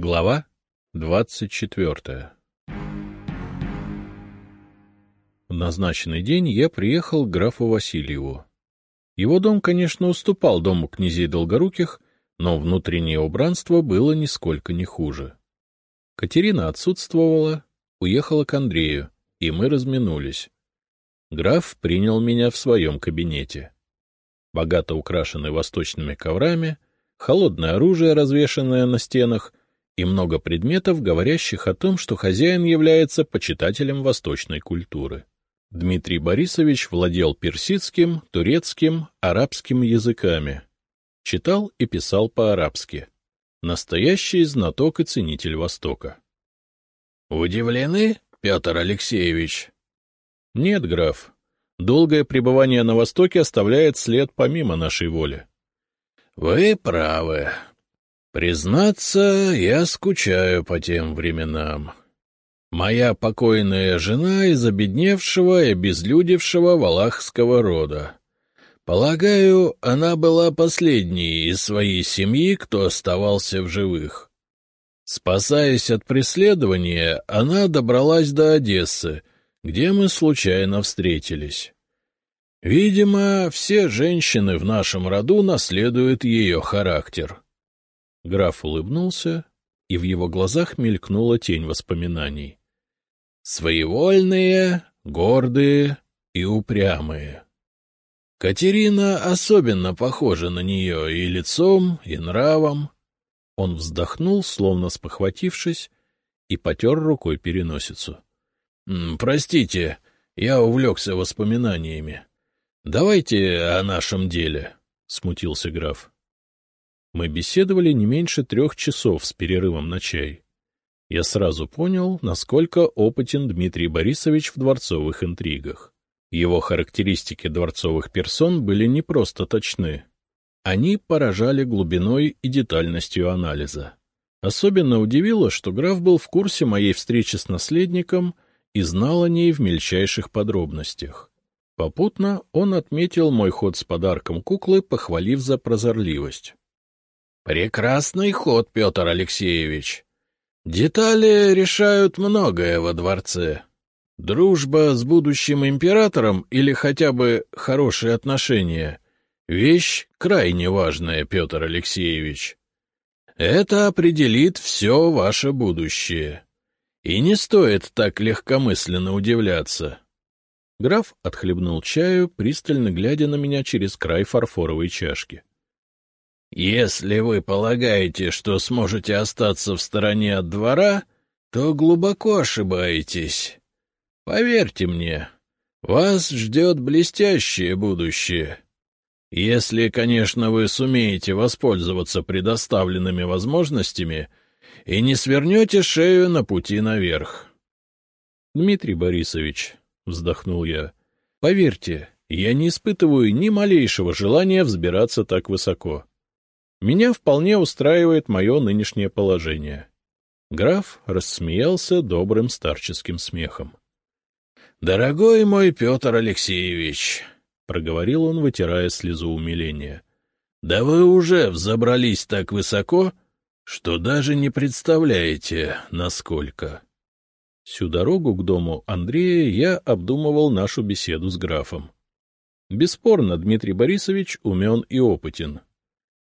Глава двадцать четвертая В назначенный день я приехал к графу Васильеву. Его дом, конечно, уступал дому князей Долгоруких, но внутреннее убранство было нисколько не хуже. Катерина отсутствовала, уехала к Андрею, и мы разминулись. Граф принял меня в своем кабинете. Богато украшенный восточными коврами, холодное оружие, развешанное на стенах, и много предметов, говорящих о том, что хозяин является почитателем восточной культуры. Дмитрий Борисович владел персидским, турецким, арабским языками. Читал и писал по-арабски. Настоящий знаток и ценитель Востока. — Удивлены, Петр Алексеевич? — Нет, граф. Долгое пребывание на Востоке оставляет след помимо нашей воли. — Вы правы, Признаться, я скучаю по тем временам. Моя покойная жена из обедневшего и обезлюдевшего валахского рода. Полагаю, она была последней из своей семьи, кто оставался в живых. Спасаясь от преследования, она добралась до Одессы, где мы случайно встретились. Видимо, все женщины в нашем роду наследуют ее характер. Граф улыбнулся, и в его глазах мелькнула тень воспоминаний. «Своевольные, гордые и упрямые. Катерина особенно похожа на нее и лицом, и нравом». Он вздохнул, словно спохватившись, и потер рукой переносицу. — Простите, я увлекся воспоминаниями. Давайте о нашем деле, — смутился граф. Мы беседовали не меньше трех часов с перерывом на чай. Я сразу понял, насколько опытен Дмитрий Борисович в дворцовых интригах. Его характеристики дворцовых персон были не просто точны. Они поражали глубиной и детальностью анализа. Особенно удивило, что граф был в курсе моей встречи с наследником и знал о ней в мельчайших подробностях. Попутно он отметил мой ход с подарком куклы, похвалив за прозорливость. Прекрасный ход, Петр Алексеевич. Детали решают многое во дворце. Дружба с будущим императором или хотя бы хорошие отношения — вещь крайне важная, Петр Алексеевич. Это определит все ваше будущее. И не стоит так легкомысленно удивляться. Граф отхлебнул чаю, пристально глядя на меня через край фарфоровой чашки. Если вы полагаете, что сможете остаться в стороне от двора, то глубоко ошибаетесь. Поверьте мне, вас ждет блестящее будущее. Если, конечно, вы сумеете воспользоваться предоставленными возможностями и не свернете шею на пути наверх. — Дмитрий Борисович, — вздохнул я, — поверьте, я не испытываю ни малейшего желания взбираться так высоко. Меня вполне устраивает мое нынешнее положение. Граф рассмеялся добрым старческим смехом. — Дорогой мой Петр Алексеевич, — проговорил он, вытирая слезу умиления, — да вы уже взобрались так высоко, что даже не представляете, насколько. Всю дорогу к дому Андрея я обдумывал нашу беседу с графом. Бесспорно, Дмитрий Борисович умен и опытен,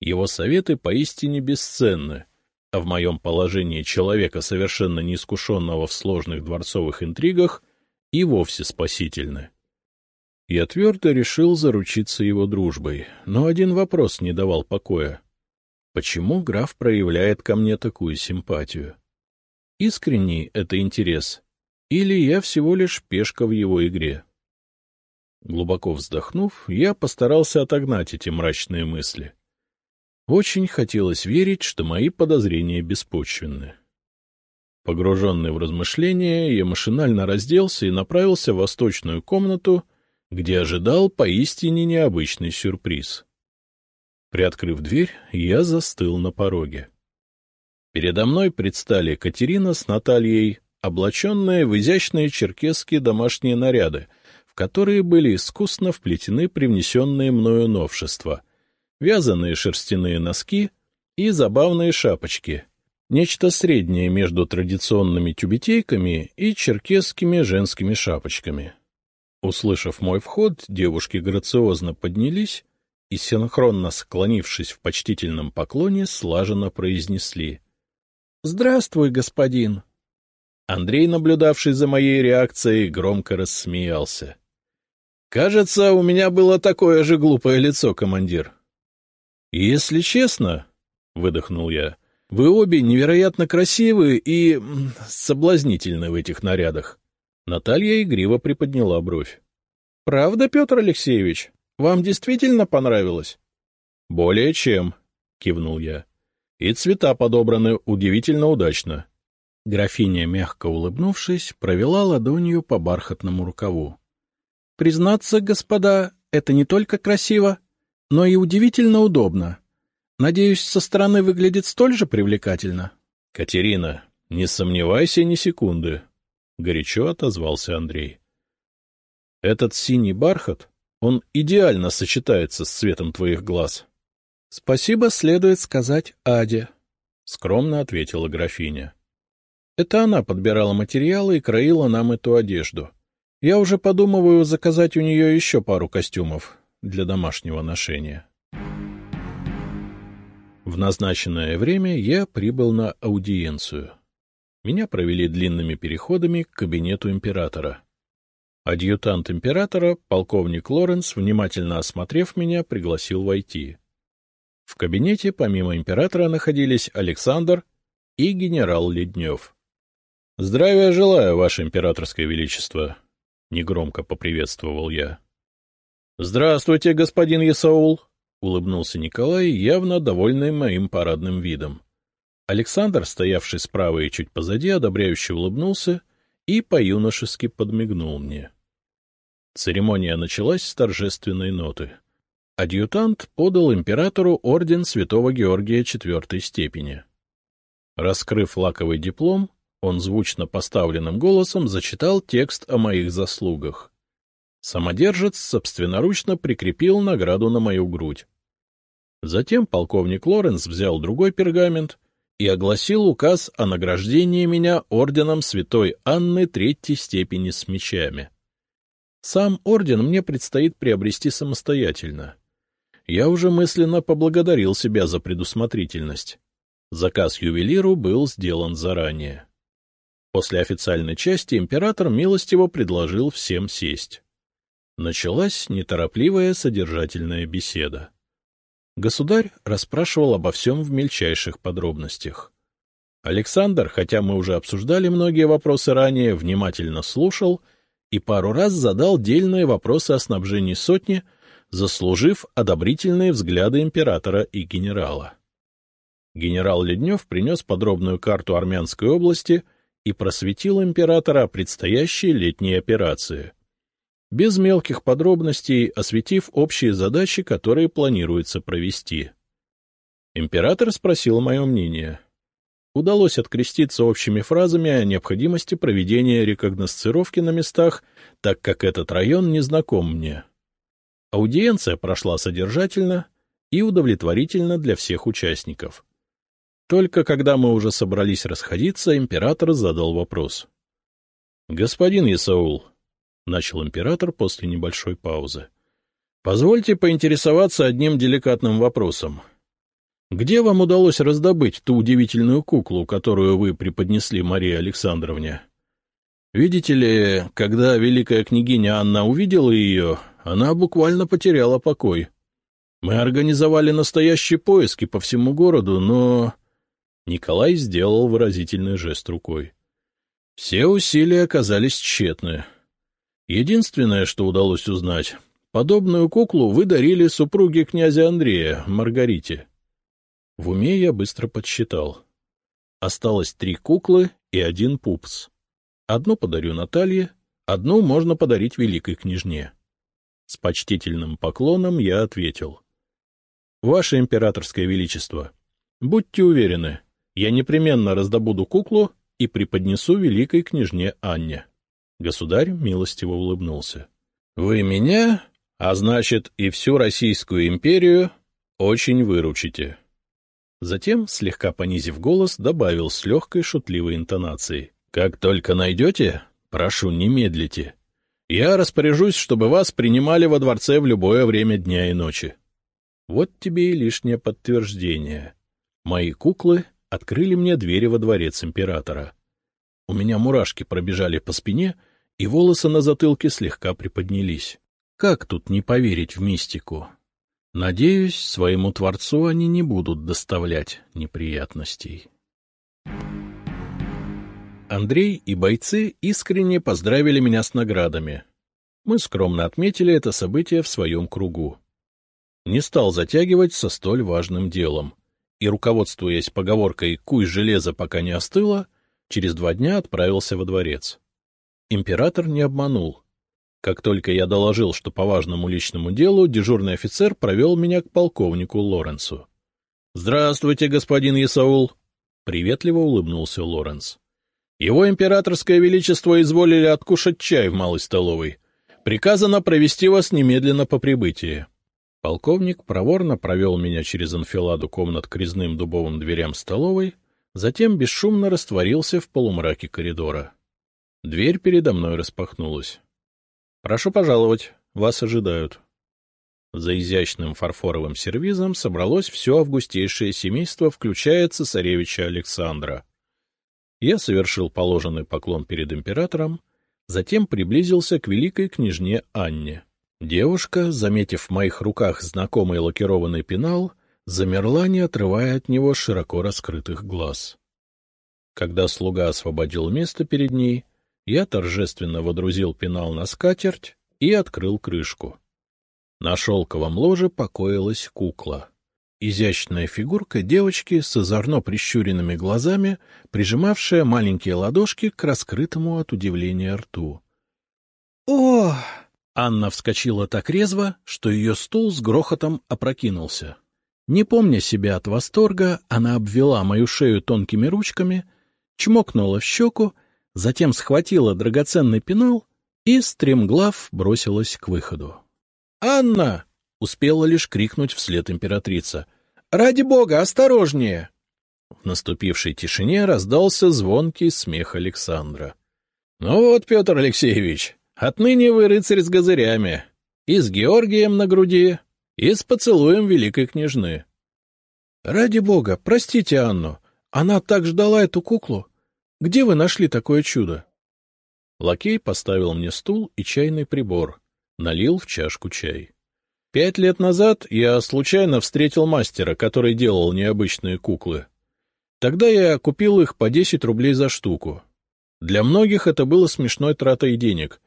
его советы поистине бесценны, а в моем положении человека, совершенно неискушенного в сложных дворцовых интригах, и вовсе спасительны. Я твердо решил заручиться его дружбой, но один вопрос не давал покоя. Почему граф проявляет ко мне такую симпатию? Искренний это интерес, или я всего лишь пешка в его игре? Глубоко вздохнув, я постарался отогнать эти мрачные мысли. Очень хотелось верить, что мои подозрения беспочвенны. Погруженный в размышления, я машинально разделся и направился в восточную комнату, где ожидал поистине необычный сюрприз. Приоткрыв дверь, я застыл на пороге. Передо мной предстали Катерина с Натальей, облаченные в изящные черкесские домашние наряды, в которые были искусно вплетены привнесенные мною новшества — вязаные шерстяные носки и забавные шапочки, Нечто среднее между традиционными тюбетейками и черкесскими женскими шапочками. Услышав мой вход, девушки грациозно поднялись и, синхронно склонившись в почтительном поклоне, слаженно произнесли. — Здравствуй, господин! Андрей, наблюдавший за моей реакцией, громко рассмеялся. — Кажется, у меня было такое же глупое лицо, командир. — Если честно, — выдохнул я, — вы обе невероятно красивы и соблазнительны в этих нарядах. Наталья игриво приподняла бровь. — Правда, Петр Алексеевич? Вам действительно понравилось? — Более чем, — кивнул я. — И цвета подобраны удивительно удачно. Графиня, мягко улыбнувшись, провела ладонью по бархатному рукаву. — Признаться, господа, это не только красиво, но и удивительно удобно. Надеюсь, со стороны выглядит столь же привлекательно. — Катерина, не сомневайся ни секунды, — горячо отозвался Андрей. — Этот синий бархат, он идеально сочетается с цветом твоих глаз. — Спасибо следует сказать Аде, — скромно ответила графиня. Это она подбирала материалы и краила нам эту одежду. Я уже подумываю заказать у нее еще пару костюмов для домашнего ношения. В назначенное время я прибыл на аудиенцию. Меня провели длинными переходами к кабинету императора. Адъютант императора, полковник Лоренс, внимательно осмотрев меня, пригласил войти. В кабинете помимо императора находились Александр и генерал Леднев. — Здравия желаю, ваше императорское величество! — негромко поприветствовал я. — Здравствуйте, господин Исаул! — улыбнулся Николай, явно довольный моим парадным видом. Александр, стоявший справа и чуть позади, одобряюще улыбнулся и по-юношески подмигнул мне. Церемония началась с торжественной ноты. Адъютант подал императору орден святого Георгия четвертой степени. Раскрыв лаковый диплом, он звучно поставленным голосом зачитал текст о моих заслугах. Самодержец собственноручно прикрепил награду на мою грудь. Затем полковник Лоренс взял другой пергамент и огласил указ о награждении меня орденом святой Анны третьей степени с мечами. Сам орден мне предстоит приобрести самостоятельно. Я уже мысленно поблагодарил себя за предусмотрительность. Заказ ювелиру был сделан заранее. После официальной части император милостиво предложил всем сесть. Началась неторопливая содержательная беседа. Государь расспрашивал обо всем в мельчайших подробностях. Александр, хотя мы уже обсуждали многие вопросы ранее, внимательно слушал и пару раз задал дельные вопросы о снабжении сотни, заслужив одобрительные взгляды императора и генерала. Генерал Леднев принес подробную карту Армянской области и просветил императора о предстоящей летней операции без мелких подробностей осветив общие задачи, которые планируется провести. Император спросил мое мнение. Удалось откреститься общими фразами о необходимости проведения рекогносцировки на местах, так как этот район не знаком мне. Аудиенция прошла содержательно и удовлетворительно для всех участников. Только когда мы уже собрались расходиться, император задал вопрос. — Господин Исаул, — начал император после небольшой паузы. — Позвольте поинтересоваться одним деликатным вопросом. Где вам удалось раздобыть ту удивительную куклу, которую вы преподнесли Марии Александровне? Видите ли, когда великая княгиня Анна увидела ее, она буквально потеряла покой. Мы организовали настоящие поиски по всему городу, но... Николай сделал выразительный жест рукой. Все усилия оказались тщетны. Единственное, что удалось узнать, подобную куклу вы дарили супруге князя Андрея, Маргарите. В уме я быстро подсчитал. Осталось три куклы и один пупс. Одну подарю Наталье, одну можно подарить великой княжне. С почтительным поклоном я ответил. — Ваше императорское величество, будьте уверены, я непременно раздобуду куклу и преподнесу великой княжне Анне. Государь милостиво улыбнулся. — Вы меня, а значит и всю Российскую империю, очень выручите. Затем, слегка понизив голос, добавил с легкой шутливой интонацией. — Как только найдете, прошу, не медлите. Я распоряжусь, чтобы вас принимали во дворце в любое время дня и ночи. Вот тебе и лишнее подтверждение. Мои куклы открыли мне двери во дворец императора. У меня мурашки пробежали по спине, и волосы на затылке слегка приподнялись. Как тут не поверить в мистику? Надеюсь, своему Творцу они не будут доставлять неприятностей. Андрей и бойцы искренне поздравили меня с наградами. Мы скромно отметили это событие в своем кругу. Не стал затягивать со столь важным делом, и, руководствуясь поговоркой «куй железо, пока не остыло», через два дня отправился во дворец. Император не обманул. Как только я доложил, что по важному личному делу, дежурный офицер провел меня к полковнику Лоренсу. — Здравствуйте, господин Исаул! — приветливо улыбнулся Лоренс. Его императорское величество изволили откушать чай в малой столовой. Приказано провести вас немедленно по прибытии. Полковник проворно провел меня через анфиладу комнат к резным дубовым дверям столовой, затем бесшумно растворился в полумраке коридора. Дверь передо мной распахнулась. — Прошу пожаловать, вас ожидают. За изящным фарфоровым сервизом собралось все августейшее семейство, включая цесаревича Александра — я совершил положенный поклон перед императором, затем приблизился к великой княжне Анне. Девушка, заметив в моих руках знакомый лакированный пенал, замерла, не отрывая от него широко раскрытых глаз. Когда слуга освободил место перед ней, я торжественно водрузил пенал на скатерть и открыл крышку. На шелковом ложе покоилась кукла. Изящная фигурка девочки с озорно прищуренными глазами, прижимавшая маленькие ладошки к раскрытому от удивления рту. «О!» Анна вскочила так резво, что ее стул с грохотом опрокинулся. Не помня себя от восторга, она обвела мою шею тонкими ручками, чмокнула в щеку, затем схватила драгоценный пенал и, стремглав, бросилась к выходу. «Анна!» — успела лишь крикнуть вслед императрица. — Ради бога, осторожнее! В наступившей тишине раздался звонкий смех Александра. — Ну вот, Петр Алексеевич, отныне вы рыцарь с газырями, и с Георгием на груди, и с поцелуем великой княжны. — Ради бога, простите Анну, она так ждала эту куклу. Где вы нашли такое чудо? Лакей поставил мне стул и чайный прибор, налил в чашку чай. Пять лет назад я случайно встретил мастера, который делал необычные куклы. Тогда я купил их по 10 рублей за штуку. Для многих это было смешной тратой денег,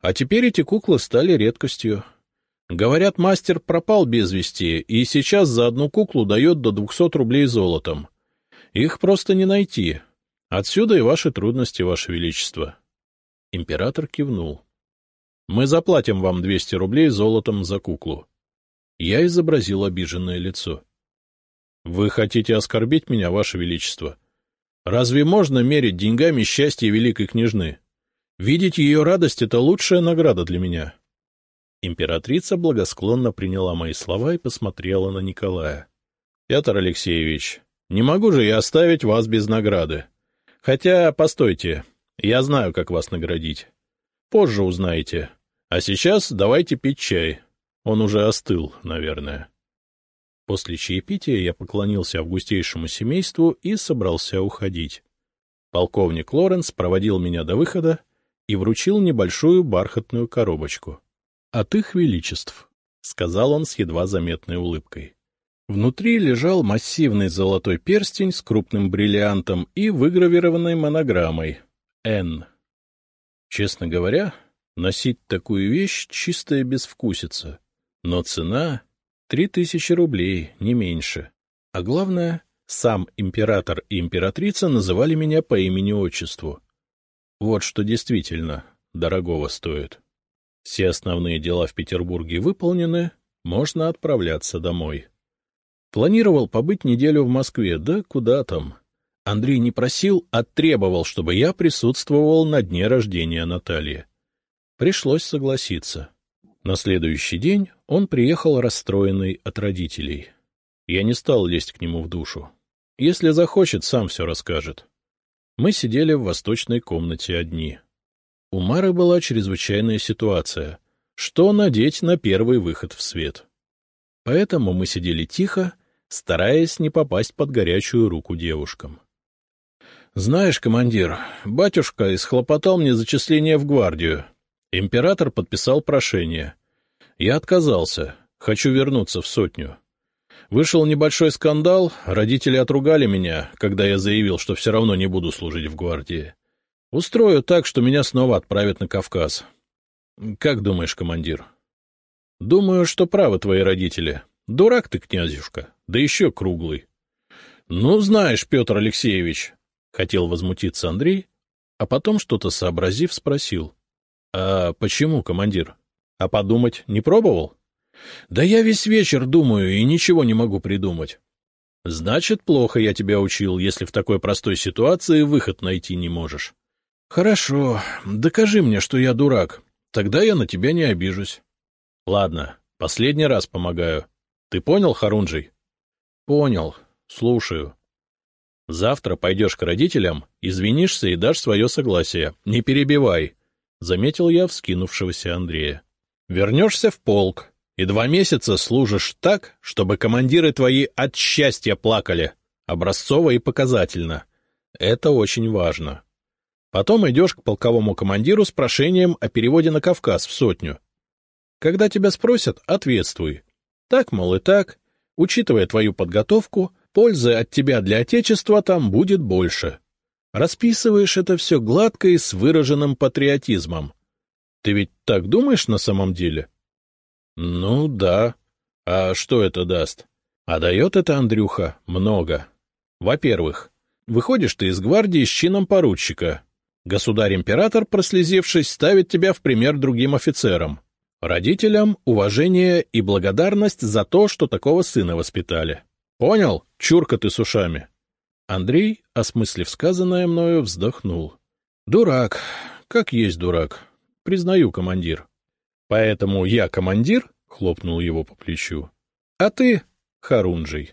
а теперь эти куклы стали редкостью. Говорят, мастер пропал без вести, и сейчас за одну куклу дает до 200 рублей золотом. Их просто не найти. Отсюда и ваши трудности, ваше величество. Император кивнул. — Мы заплатим вам 200 рублей золотом за куклу. Я изобразил обиженное лицо. — Вы хотите оскорбить меня, Ваше Величество? Разве можно мерить деньгами счастье великой княжны? Видеть ее радость — это лучшая награда для меня. Императрица благосклонно приняла мои слова и посмотрела на Николая. — Петр Алексеевич, не могу же я оставить вас без награды. Хотя, постойте, я знаю, как вас наградить. Позже узнаете. А сейчас давайте пить чай. Он уже остыл, наверное. После чаепития я поклонился августейшему семейству и собрался уходить. Полковник Лоренс проводил меня до выхода и вручил небольшую бархатную коробочку. — От их величеств, — сказал он с едва заметной улыбкой. Внутри лежал массивный золотой перстень с крупным бриллиантом и выгравированной монограммой «Н». Честно говоря, носить такую вещь — чистая безвкусица. Но цена — три тысячи рублей, не меньше. А главное, сам император и императрица называли меня по имени-отчеству. Вот что действительно дорогого стоит. Все основные дела в Петербурге выполнены, можно отправляться домой. Планировал побыть неделю в Москве, да куда там. Андрей не просил, а требовал, чтобы я присутствовал на дне рождения Натальи. Пришлось согласиться. На следующий день он приехал расстроенный от родителей. Я не стал лезть к нему в душу. Если захочет, сам все расскажет. Мы сидели в восточной комнате одни. У Мары была чрезвычайная ситуация. Что надеть на первый выход в свет? Поэтому мы сидели тихо, стараясь не попасть под горячую руку девушкам. — Знаешь, командир, батюшка исхлопотал мне зачисление в гвардию. Император подписал прошение. Я отказался, хочу вернуться в сотню. Вышел небольшой скандал, родители отругали меня, когда я заявил, что все равно не буду служить в гвардии. Устрою так, что меня снова отправят на Кавказ. Как думаешь, командир? Думаю, что правы твои родители. Дурак ты, князюшка, да еще круглый. Ну, знаешь, Петр Алексеевич, — хотел возмутиться Андрей, а потом, что-то сообразив, спросил. — А почему, командир? А подумать не пробовал? — Да я весь вечер думаю и ничего не могу придумать. — Значит, плохо я тебя учил, если в такой простой ситуации выход найти не можешь. — Хорошо, докажи мне, что я дурак, тогда я на тебя не обижусь. — Ладно, последний раз помогаю. Ты понял, Харунжий? — Понял, слушаю. — Завтра пойдешь к родителям, извинишься и дашь свое согласие. Не перебивай, — заметил я вскинувшегося Андрея. — Вернешься в полк, и два месяца служишь так, чтобы командиры твои от счастья плакали, образцово и показательно. Это очень важно. Потом идешь к полковому командиру с прошением о переводе на Кавказ в сотню. Когда тебя спросят, ответствуй. Так, мол, и так, учитывая твою подготовку, пользы от тебя для Отечества там будет больше. Расписываешь это все гладко и с выраженным патриотизмом. Ты ведь так думаешь на самом деле? —— Ну да. А что это даст? А дает это, Андрюха, много. Во-первых, выходишь ты из гвардии с чином поручика. Государь-император, прослезившись, ставит тебя в пример другим офицерам. Родителям уважение и благодарность за то, что такого сына воспитали. Понял, чурка ты с ушами? Андрей, осмыслив сказанное мною, вздохнул. Дурак, как есть дурак. Признаю, командир. Поэтому я командир, — хлопнул его по плечу, — а ты — Харунжий.